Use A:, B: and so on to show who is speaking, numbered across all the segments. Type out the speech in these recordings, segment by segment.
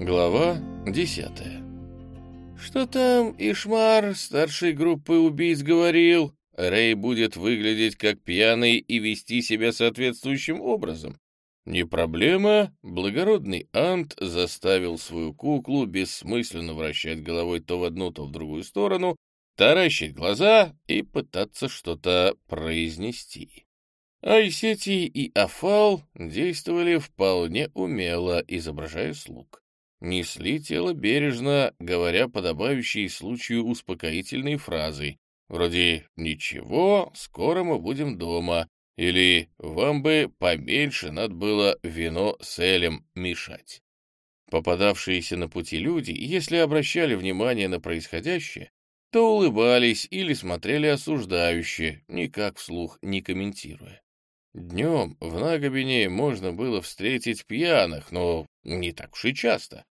A: Глава десятая «Что там Ишмар, старшей группы убийц, говорил? Рэй будет выглядеть как пьяный и вести себя соответствующим образом. Не проблема, благородный Ант заставил свою куклу бессмысленно вращать головой то в одну, то в другую сторону, таращить глаза и пытаться что-то произнести. Айсети и Афал действовали вполне умело, изображая слуг. Несли тело бережно, говоря подобающие случаю успокоительные фразы, вроде «Ничего, скоро мы будем дома», или «Вам бы поменьше надо было вино с элем мешать». Попадавшиеся на пути люди, если обращали внимание на происходящее, то улыбались или смотрели осуждающе, никак вслух не комментируя. Днем в Нагобине можно было встретить пьяных, но не так уж и часто.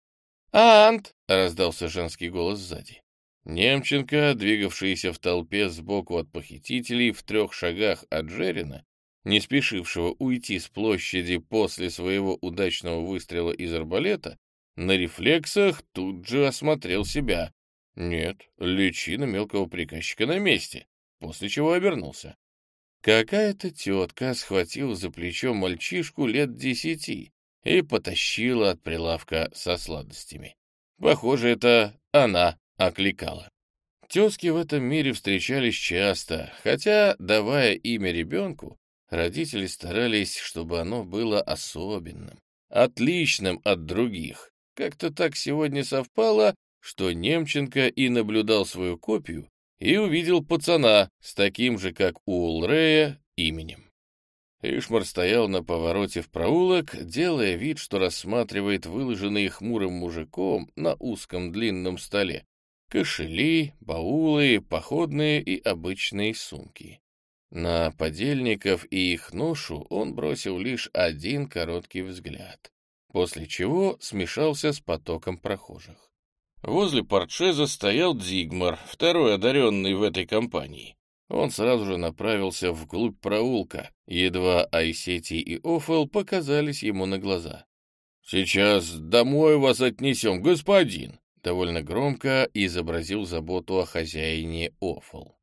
A: «Ант!» — раздался женский голос сзади. Немченко, двигавшийся в толпе сбоку от похитителей в трех шагах от Джерина, не спешившего уйти с площади после своего удачного выстрела из арбалета, на рефлексах тут же осмотрел себя. Нет, личина мелкого приказчика на месте, после чего обернулся. Какая-то тетка схватила за плечо мальчишку лет десяти и потащила от прилавка со сладостями. Похоже, это она окликала. Тезки в этом мире встречались часто, хотя, давая имя ребенку, родители старались, чтобы оно было особенным, отличным от других. Как-то так сегодня совпало, что Немченко и наблюдал свою копию и увидел пацана с таким же, как у Улрея, именем. Ишмар стоял на повороте в проулок, делая вид, что рассматривает выложенные хмурым мужиком на узком длинном столе кошели, баулы, походные и обычные сумки. На подельников и их ношу он бросил лишь один короткий взгляд, после чего смешался с потоком прохожих. Возле портшеза стоял Дзигмар, второй одаренный в этой компании. Он сразу же направился вглубь проулка, едва Айсети и Офел показались ему на глаза. «Сейчас домой вас отнесем, господин!» Довольно громко изобразил заботу о хозяине Офел.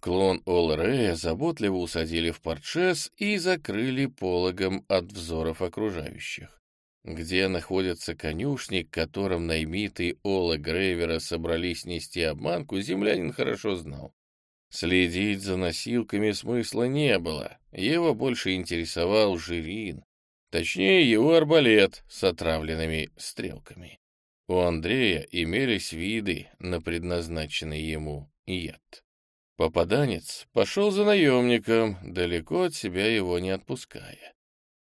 A: Клон Олрея заботливо усадили в портшес и закрыли пологом от взоров окружающих. Где находится конюшник, которым наймиты Ола Грейвера собрались нести обманку, землянин хорошо знал. Следить за носилками смысла не было, его больше интересовал Жирин, точнее его арбалет с отравленными стрелками. У Андрея имелись виды на предназначенный ему яд. Попаданец пошел за наемником, далеко от себя его не отпуская.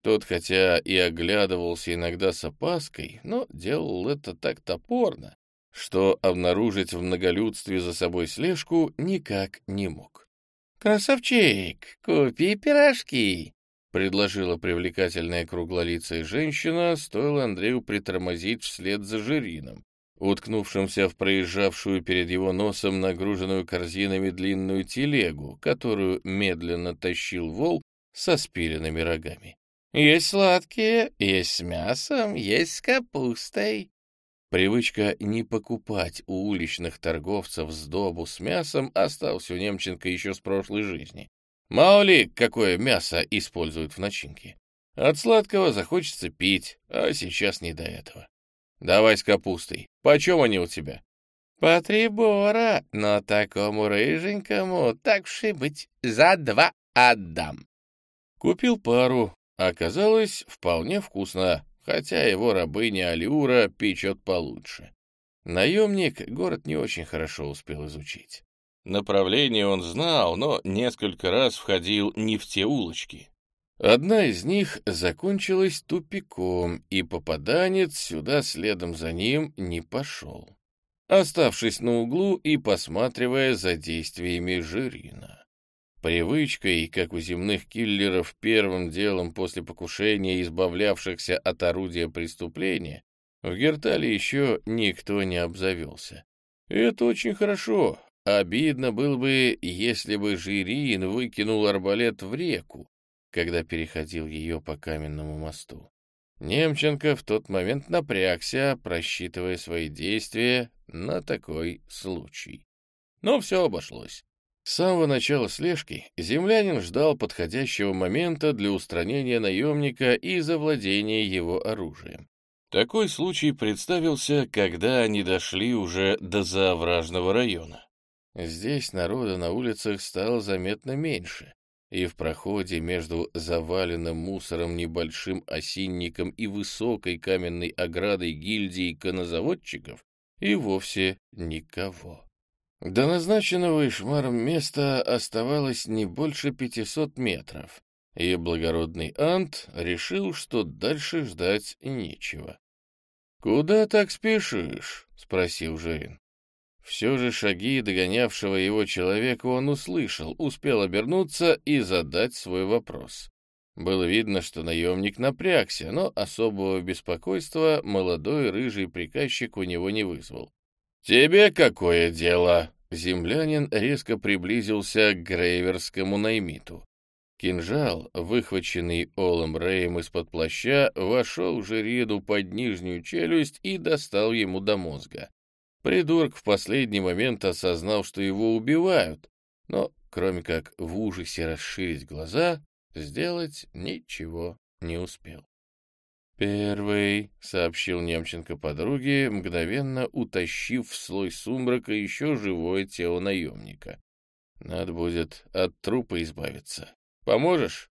A: Тот, хотя и оглядывался иногда с опаской, но делал это так топорно, что обнаружить в многолюдстве за собой слежку никак не мог. «Красавчик, купи пирожки!» — предложила привлекательная круглолицая женщина, стоило Андрею притормозить вслед за Жирином, уткнувшимся в проезжавшую перед его носом нагруженную корзинами длинную телегу, которую медленно тащил вол со спиленными рогами. Есть сладкие, есть с мясом, есть с капустой. Привычка не покупать у уличных торговцев сдобу с мясом осталась у Немченко еще с прошлой жизни. Мало ли, какое мясо используют в начинке. От сладкого захочется пить, а сейчас не до этого. Давай с капустой. Почем они у тебя? По три бора, но такому рыженькому, так быть, за два отдам. Купил пару, Оказалось, вполне вкусно, хотя его рабыня Алиура печет получше. Наемник город не очень хорошо успел изучить. Направление он знал, но несколько раз входил не в те улочки. Одна из них закончилась тупиком, и попаданец сюда следом за ним не пошел, оставшись на углу и посматривая за действиями Жирина. Привычкой, как у земных киллеров, первым делом после покушения, избавлявшихся от орудия преступления, в Гертале еще никто не обзавелся. это очень хорошо. Обидно было бы, если бы Жирин выкинул арбалет в реку, когда переходил ее по каменному мосту. Немченко в тот момент напрягся, просчитывая свои действия на такой случай. Но все обошлось. С самого начала слежки землянин ждал подходящего момента для устранения наемника и завладения его оружием. Такой случай представился, когда они дошли уже до заовражного района. Здесь народа на улицах стало заметно меньше, и в проходе между заваленным мусором небольшим осинником и высокой каменной оградой гильдии конозаводчиков и вовсе никого. До назначенного Ишмаром места оставалось не больше пятисот метров, и благородный Ант решил, что дальше ждать нечего. «Куда так спешишь?» — спросил Жерин. Все же шаги догонявшего его человека он услышал, успел обернуться и задать свой вопрос. Было видно, что наемник напрягся, но особого беспокойства молодой рыжий приказчик у него не вызвал. «Тебе какое дело?» Землянин резко приблизился к грейверскому наймиту. Кинжал, выхваченный Олом Рэем из-под плаща, вошел Жериду под нижнюю челюсть и достал ему до мозга. Придурок в последний момент осознал, что его убивают, но, кроме как в ужасе расширить глаза, сделать ничего не успел. «Первый», — сообщил Немченко подруге, мгновенно утащив в слой сумрака еще живое тело наемника. «Надо будет от трупа избавиться. Поможешь?»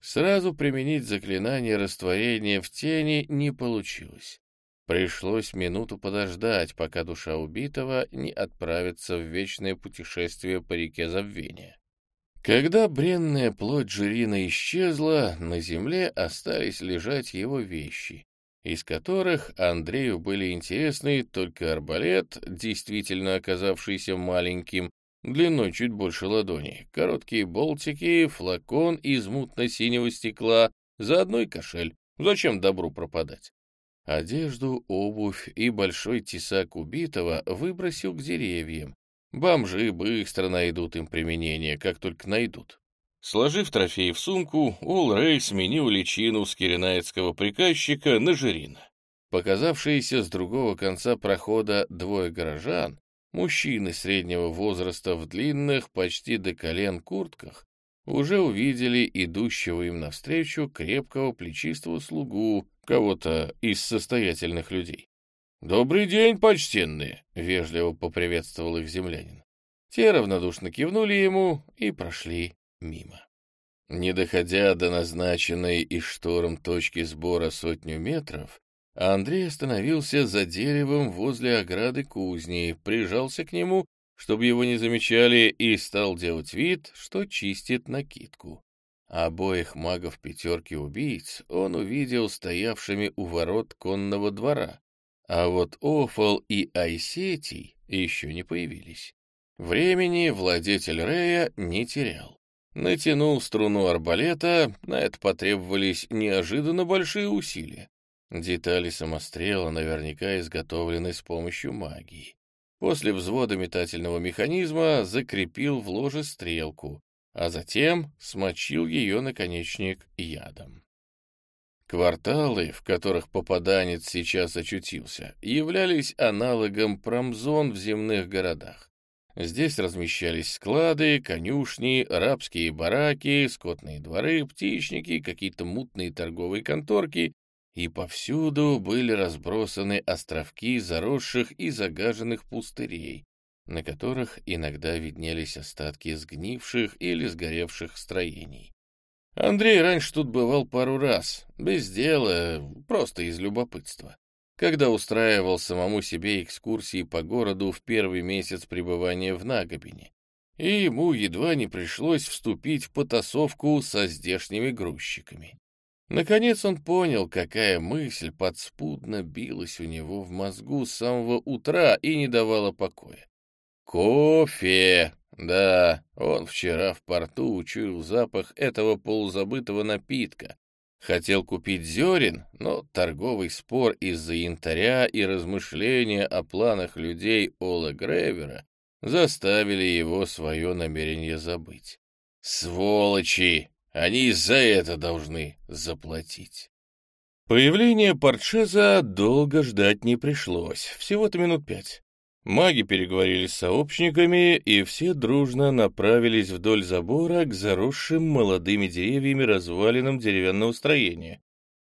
A: Сразу применить заклинание растворения в тени не получилось. Пришлось минуту подождать, пока душа убитого не отправится в вечное путешествие по реке забвения. Когда бренная плоть Жирина исчезла, на земле остались лежать его вещи, из которых Андрею были интересны только арбалет, действительно оказавшийся маленьким, длиной чуть больше ладони, короткие болтики, флакон из мутно-синего стекла, заодно и кошель. Зачем добру пропадать? Одежду, обувь и большой тесак убитого выбросил к деревьям. Бомжи быстро найдут им применение, как только найдут. Сложив трофей в сумку, Ол Рэй сменил личину с киренаецкого приказчика на Жирина. Показавшиеся с другого конца прохода двое горожан, мужчины среднего возраста в длинных, почти до колен куртках, уже увидели идущего им навстречу крепкого плечистого слугу, кого-то из состоятельных людей. «Добрый день, почтенные!» — вежливо поприветствовал их землянин. Те равнодушно кивнули ему и прошли мимо. Не доходя до назначенной и шторм точки сбора сотню метров, Андрей остановился за деревом возле ограды кузни, прижался к нему чтобы его не замечали, и стал делать вид, что чистит накидку. Обоих магов пятерки убийц он увидел стоявшими у ворот конного двора, а вот Офал и Айсетий еще не появились. Времени владетель Рея не терял. Натянул струну арбалета, на это потребовались неожиданно большие усилия. Детали самострела наверняка изготовлены с помощью магии. После взвода метательного механизма закрепил в ложе стрелку, а затем смочил ее наконечник ядом. Кварталы, в которых попаданец сейчас очутился, являлись аналогом промзон в земных городах. Здесь размещались склады, конюшни, рабские бараки, скотные дворы, птичники, какие-то мутные торговые конторки и повсюду были разбросаны островки заросших и загаженных пустырей, на которых иногда виднелись остатки сгнивших или сгоревших строений. Андрей раньше тут бывал пару раз, без дела, просто из любопытства, когда устраивал самому себе экскурсии по городу в первый месяц пребывания в Нагобине, и ему едва не пришлось вступить в потасовку со здешними грузчиками. Наконец он понял, какая мысль подспудно билась у него в мозгу с самого утра и не давала покоя. Кофе! Да, он вчера в порту учуял запах этого полузабытого напитка. Хотел купить зерен, но торговый спор из-за янтаря и размышления о планах людей Ола Гревера заставили его свое намерение забыть. «Сволочи!» Они за это должны заплатить. Появление Портшеза долго ждать не пришлось, всего-то минут пять. Маги переговорили с сообщниками, и все дружно направились вдоль забора к заросшим молодыми деревьями развалинам деревянного строения.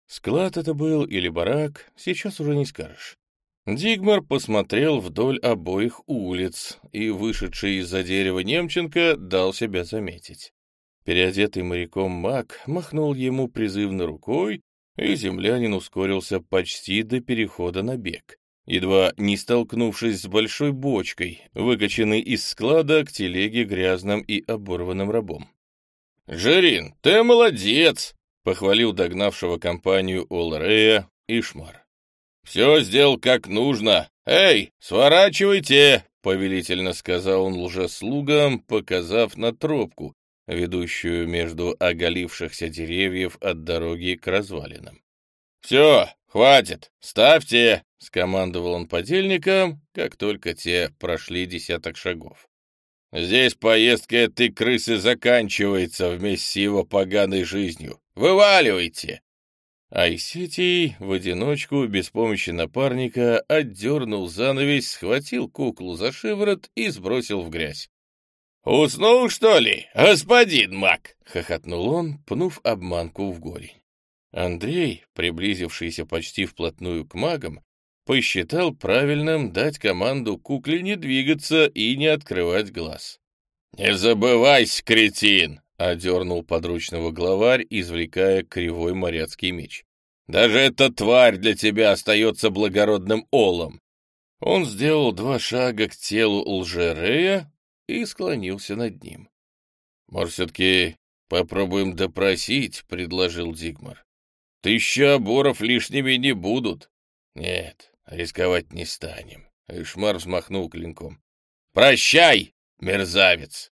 A: Склад это был или барак, сейчас уже не скажешь. Дигмар посмотрел вдоль обоих улиц, и вышедший из-за дерева Немченко дал себя заметить. Переодетый моряком маг махнул ему призывно рукой, и землянин ускорился почти до перехода на бег едва не столкнувшись с большой бочкой, выкачанной из склада к телеге грязным и оборванным рабом. «Жерин, ты молодец!» — похвалил догнавшего компанию Олрея Ишмар. «Все сделал как нужно. Эй, сворачивайте!» — повелительно сказал он лжеслугам, показав на тропку, ведущую между оголившихся деревьев от дороги к развалинам. «Все, хватит, ставьте!» — скомандовал он подельникам, как только те прошли десяток шагов. «Здесь поездка этой крысы заканчивается вместе с его поганой жизнью. Вываливайте!» Айсетий в одиночку, без помощи напарника, отдернул занавес, схватил куклу за шиворот и сбросил в грязь. «Уснул, что ли, господин маг?» — хохотнул он, пнув обманку в голень. Андрей, приблизившийся почти вплотную к магам, посчитал правильным дать команду кукле не двигаться и не открывать глаз. «Не забывайся, кретин!» — одернул подручного главарь, извлекая кривой моряцкий меч. «Даже эта тварь для тебя остается благородным олом!» Он сделал два шага к телу лжерея и склонился над ним. «Может, все-таки попробуем допросить?» — предложил Дигмар. Тысяча оборов лишними не будут. Нет, рисковать не станем. Ишмар взмахнул клинком. Прощай, мерзавец!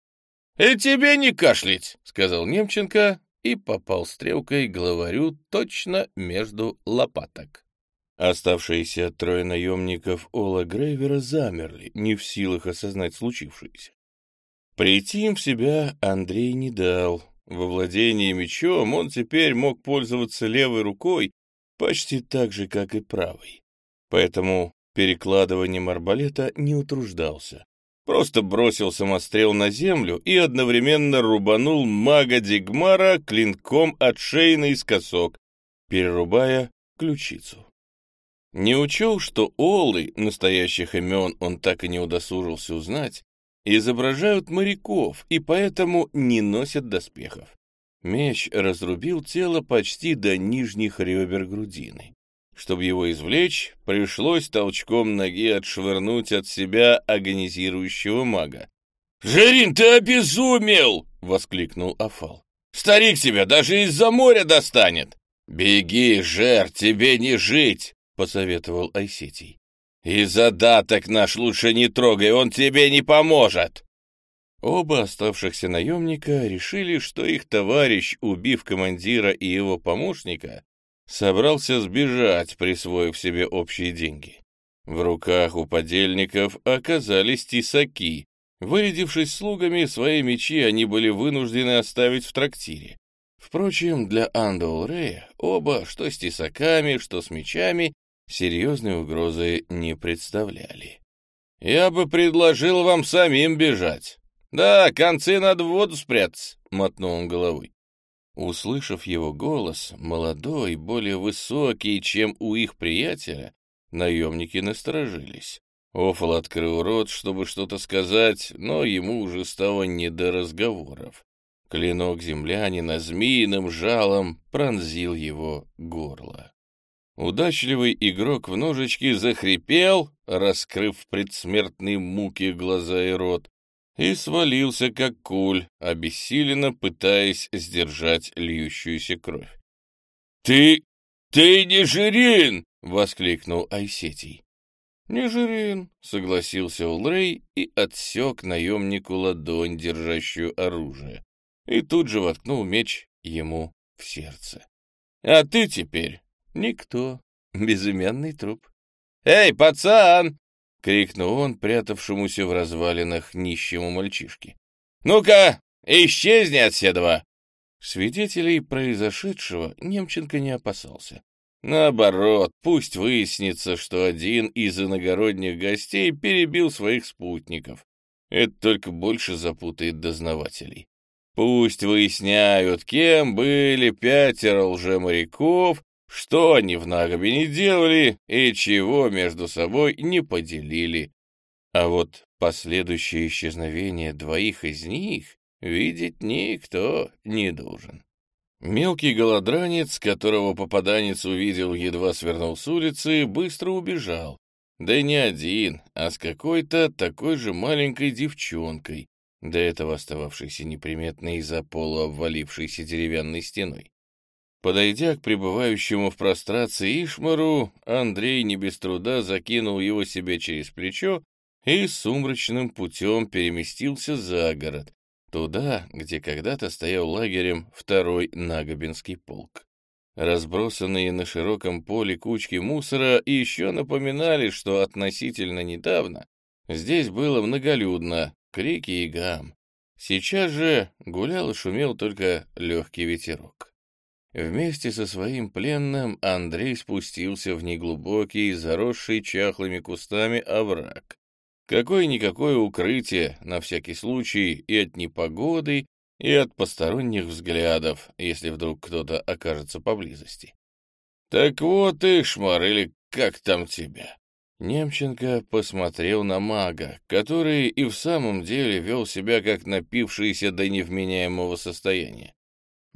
A: И тебе не кашлять, сказал Немченко и попал стрелкой главарю точно между лопаток. Оставшиеся трое наемников Ола Грейвера замерли, не в силах осознать случившееся. Прийти им в себя Андрей не дал, во владении мечом он теперь мог пользоваться левой рукой почти так же, как и правой. Поэтому перекладыванием арбалета не утруждался. Просто бросил самострел на землю и одновременно рубанул мага Дигмара клинком от шеи наискосок, перерубая ключицу. Не учел, что Олы, настоящих имен он так и не удосужился узнать, изображают моряков и поэтому не носят доспехов. Меч разрубил тело почти до нижних ребер грудины. Чтобы его извлечь, пришлось толчком ноги отшвырнуть от себя агонизирующего мага. «Жерин, ты обезумел!» — воскликнул Афал. «Старик тебя даже из-за моря достанет!» «Беги, Жер, тебе не жить!» — посоветовал Айсетий. И задаток наш лучше не трогай, он тебе не поможет!» Оба оставшихся наемника решили, что их товарищ, убив командира и его помощника, собрался сбежать, присвоив себе общие деньги. В руках у подельников оказались тесаки. Вырядившись слугами, свои мечи они были вынуждены оставить в трактире. Впрочем, для Андоул Рея оба, что с тесаками, что с мечами, серьезной угрозы не представляли. «Я бы предложил вам самим бежать. Да, концы надо в воду спрятать», — мотнул он головой. Услышав его голос, молодой, более высокий, чем у их приятеля, наемники насторожились. Офал открыл рот, чтобы что-то сказать, но ему уже стало не до разговоров. Клинок землянина змеиным жалом пронзил его горло. Удачливый игрок в ножички захрипел, раскрыв в предсмертной муке глаза и рот, и свалился, как куль, обессиленно пытаясь сдержать льющуюся кровь. «Ты... ты не Жирин!» — воскликнул Айсетий. «Не Жирин», — согласился Улрей и отсек наемнику ладонь, держащую оружие, и тут же воткнул меч ему в сердце. «А ты теперь Никто. Безымянный труп. «Эй, пацан!» — крикнул он прятавшемуся в развалинах нищему мальчишке. «Ну-ка, исчезни от седова!» Свидетелей произошедшего Немченко не опасался. Наоборот, пусть выяснится, что один из иногородних гостей перебил своих спутников. Это только больше запутает дознавателей. Пусть выясняют, кем были пятеро лжеморяков, что они в Нагобе не делали и чего между собой не поделили. А вот последующее исчезновение двоих из них видеть никто не должен. Мелкий голодранец, которого попаданец увидел, едва свернул с улицы, быстро убежал. Да не один, а с какой-то такой же маленькой девчонкой, до этого остававшейся неприметной из-за пола обвалившейся деревянной стеной. Подойдя к пребывающему в прострации Ишмару, Андрей не без труда закинул его себе через плечо и сумрачным путем переместился за город, туда, где когда-то стоял лагерем второй Нагобинский полк. Разбросанные на широком поле кучки мусора еще напоминали, что относительно недавно здесь было многолюдно, крики и гам. Сейчас же гулял и шумел только легкий ветерок. Вместе со своим пленным Андрей спустился в неглубокий, заросший чахлыми кустами овраг. Какое-никакое укрытие, на всякий случай, и от непогоды, и от посторонних взглядов, если вдруг кто-то окажется поблизости. «Так вот, Ишмар, или как там тебя?» Немченко посмотрел на мага, который и в самом деле вел себя как напившийся до невменяемого состояния.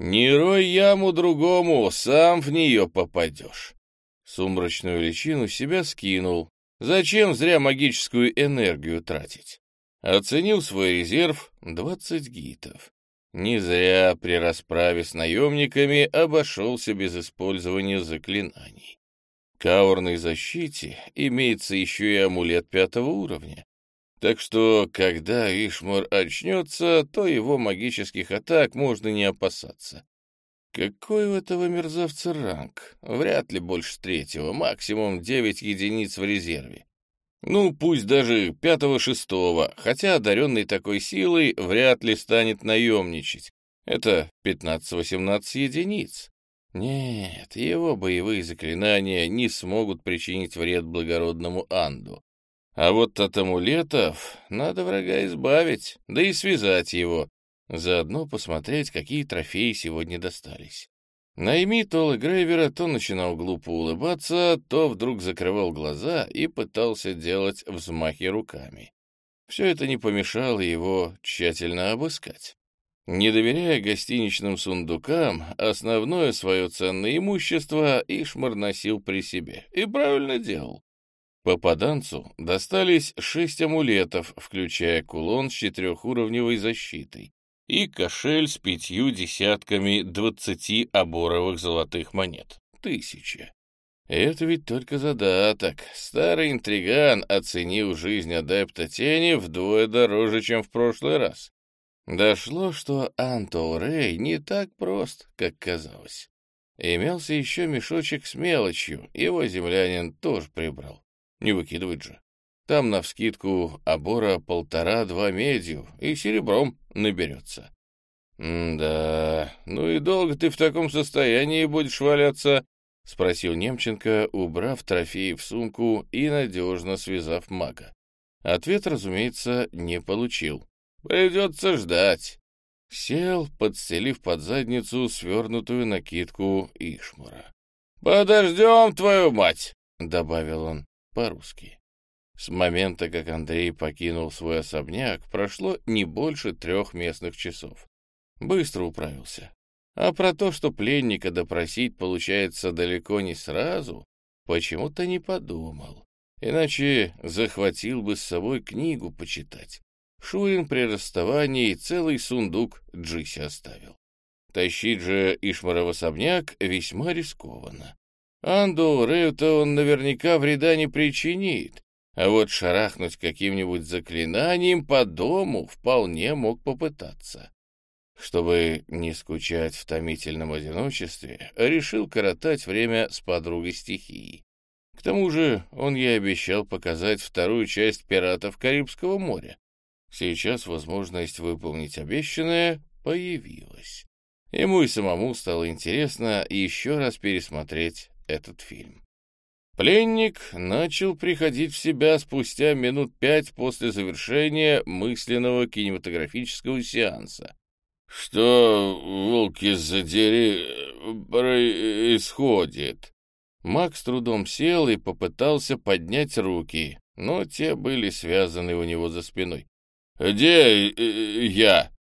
A: «Не рой яму другому, сам в нее попадешь». Сумрачную личину себя скинул. Зачем зря магическую энергию тратить? Оценил свой резерв — двадцать гитов. Не зря при расправе с наемниками обошелся без использования заклинаний каурной защите имеется еще и амулет пятого уровня. Так что, когда Ишмар очнется, то его магических атак можно не опасаться. Какой у этого мерзавца ранг? Вряд ли больше третьего, максимум девять единиц в резерве. Ну, пусть даже пятого-шестого, хотя одаренный такой силой вряд ли станет наемничать. Это 15-18 единиц. Нет, его боевые заклинания не смогут причинить вред благородному Анду. А вот от амулетов надо врага избавить, да и связать его. Заодно посмотреть, какие трофеи сегодня достались. Найми Толла Грейвера то начинал глупо улыбаться, то вдруг закрывал глаза и пытался делать взмахи руками. Все это не помешало его тщательно обыскать. Не доверяя гостиничным сундукам, основное свое ценное имущество Ишмар носил при себе. И правильно делал. Попаданцу достались шесть амулетов, включая кулон с четырехуровневой защитой и кошель с пятью десятками двадцати оборовых золотых монет. Тысяча. Это ведь только задаток. Старый интриган оценил жизнь адепта тени вдвое дороже, чем в прошлый раз. Дошло, что Антоу Рэй не так прост, как казалось. Имелся еще мешочек с мелочью, его землянин тоже прибрал. Не выкидывать же. Там навскидку обора полтора-два медью и серебром наберется. «Да, ну и долго ты в таком состоянии будешь валяться?» — спросил Немченко, убрав трофеи в сумку и надежно связав мага. Ответ, разумеется, не получил. Придется ждать. Сел, подстелив под задницу свернутую накидку Ишмура. «Подождем твою мать!» — добавил он по-русски. С момента, как Андрей покинул свой особняк, прошло не больше трех местных часов. Быстро управился. А про то, что пленника допросить получается далеко не сразу, почему-то не подумал. Иначе захватил бы с собой книгу почитать. Шурин при расставании целый сундук Джиси оставил. Тащить же Ишмара в особняк весьма рискованно. Анду Рею-то он наверняка вреда не причинит, а вот шарахнуть каким-нибудь заклинанием по дому вполне мог попытаться. Чтобы не скучать в томительном одиночестве, решил коротать время с подругой стихии. К тому же он ей обещал показать вторую часть «Пиратов Карибского моря», Сейчас возможность выполнить обещанное появилась. Ему и самому стало интересно еще раз пересмотреть этот фильм. Пленник начал приходить в себя спустя минут пять после завершения мысленного кинематографического сеанса. «Что, волки задери, происходит?» Мак с трудом сел и попытался поднять руки, но те были связаны у него за спиной. «Где э, я?»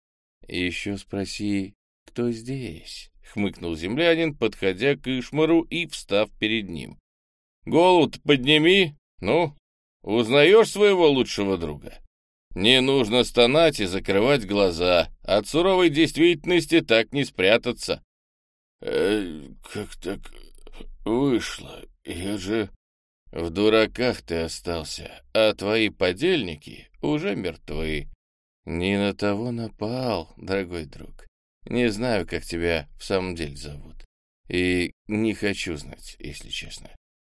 A: «Еще спроси, кто здесь?» — хмыкнул землянин, подходя к Ишмару и встав перед ним. голову подними, ну, узнаешь своего лучшего друга?» Не нужно стонать и закрывать глаза. От суровой действительности так не спрятаться. Э, как так вышло? Я же... В дураках ты остался, а твои подельники уже мертвы. Не на того напал, дорогой друг. Не знаю, как тебя в самом деле зовут. И не хочу знать, если честно.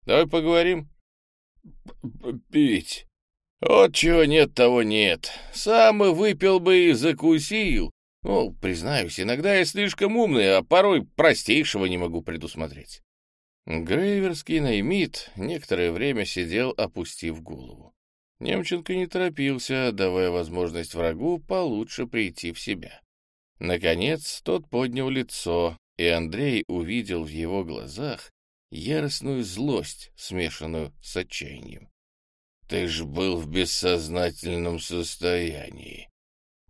A: Давай поговорим. Пить. Вот чего нет, того нет. Сам и выпил бы и закусил. Ну, признаюсь, иногда я слишком умный, а порой простейшего не могу предусмотреть. Грейверский наймит некоторое время сидел, опустив голову. Немченко не торопился, давая возможность врагу получше прийти в себя. Наконец, тот поднял лицо, и Андрей увидел в его глазах яростную злость, смешанную с отчаянием. Ты ж был в бессознательном состоянии.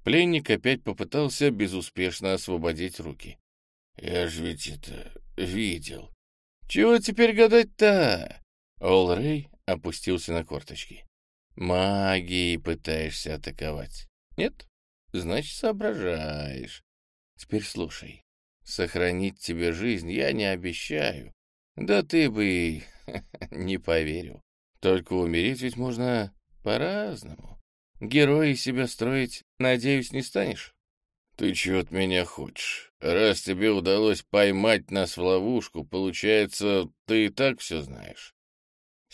A: Пленник опять попытался безуспешно освободить руки. Я ж ведь это видел. Чего теперь гадать-то? Олрей опустился на корточки. Магией пытаешься атаковать. Нет? Значит, соображаешь. Теперь слушай. Сохранить тебе жизнь я не обещаю. Да ты бы не поверил. Только умереть ведь можно по-разному. Герои себя строить, надеюсь, не станешь? Ты чего от меня хочешь? Раз тебе удалось поймать нас в ловушку, получается, ты и так все знаешь.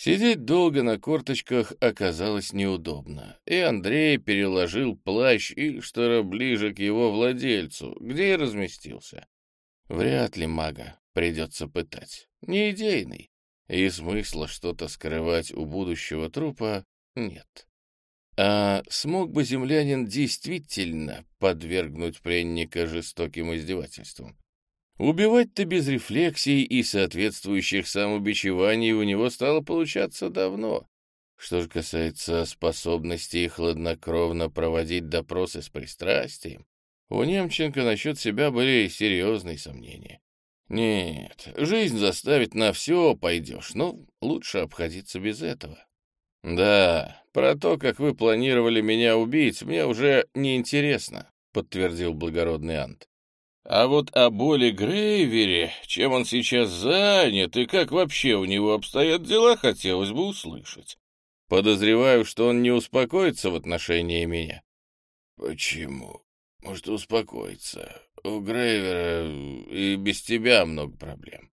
A: Сидеть долго на корточках оказалось неудобно, и Андрей переложил плащ и штора ближе к его владельцу, где и разместился. Вряд ли мага придется пытать. Не идейный и смысла что-то скрывать у будущего трупа нет. А смог бы землянин действительно подвергнуть пленника жестоким издевательствам? Убивать-то без рефлексий и соответствующих самобичеваний у него стало получаться давно. Что же касается способности хладнокровно проводить допросы с пристрастием, у Немченко насчет себя были серьезные сомнения. Нет, жизнь заставит на все пойдешь, но лучше обходиться без этого. Да, про то, как вы планировали меня убить, мне уже не интересно, подтвердил благородный Ант. А вот о боли Грейвере, чем он сейчас занят и как вообще у него обстоят дела, хотелось бы услышать. Подозреваю, что он не успокоится в отношении меня. Почему? Может, успокоиться. У Грейвера и без тебя много проблем.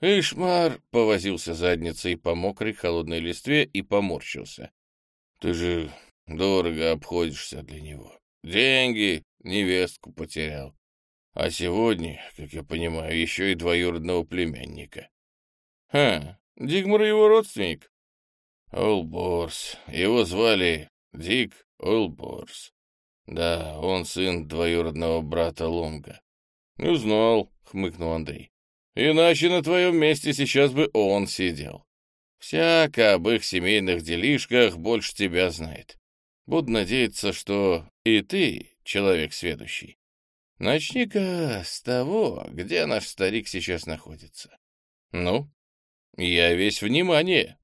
A: Ишмар повозился задницей по мокрой холодной листве и поморщился. Ты же дорого обходишься для него. Деньги, невестку потерял. А сегодня, как я понимаю, еще и двоюродного племянника. Ха, Дигмар его родственник? Олборс. Его звали Дик Олборс. Да, он сын двоюродного брата Лонга. Не знал, хмыкнул Андрей. Иначе на твоем месте сейчас бы он сидел. Всяко об их семейных делишках больше тебя знает. Буду надеяться, что и ты человек сведущий. Начни-ка с того, где наш старик сейчас находится. Ну, я весь внимание.